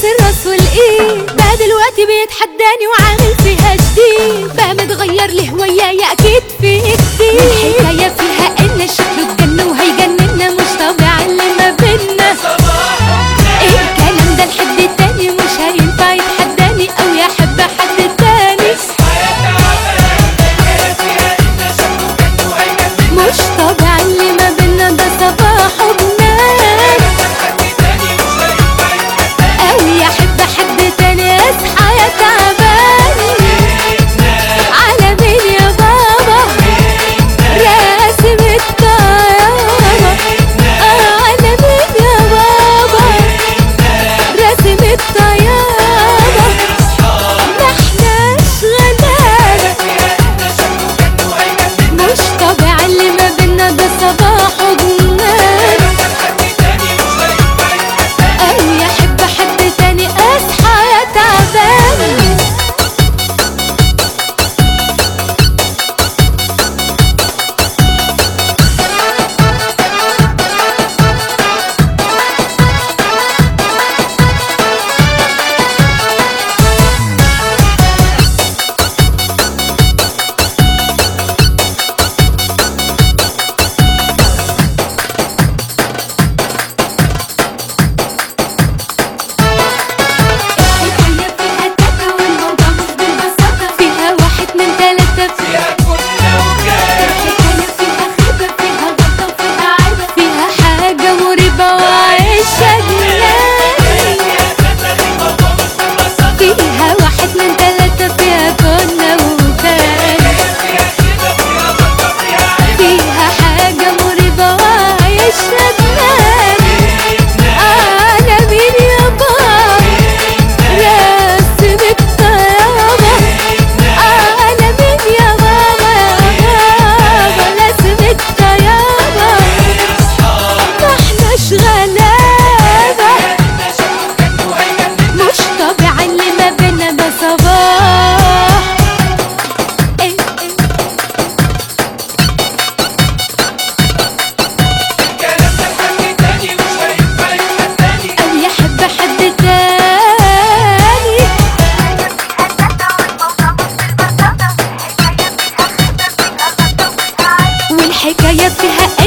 بص الراس والايد بقى دلوقتي بيتحداني وعامل فيها جديد. بقى متغير لهوايا أكيد فيه नियत है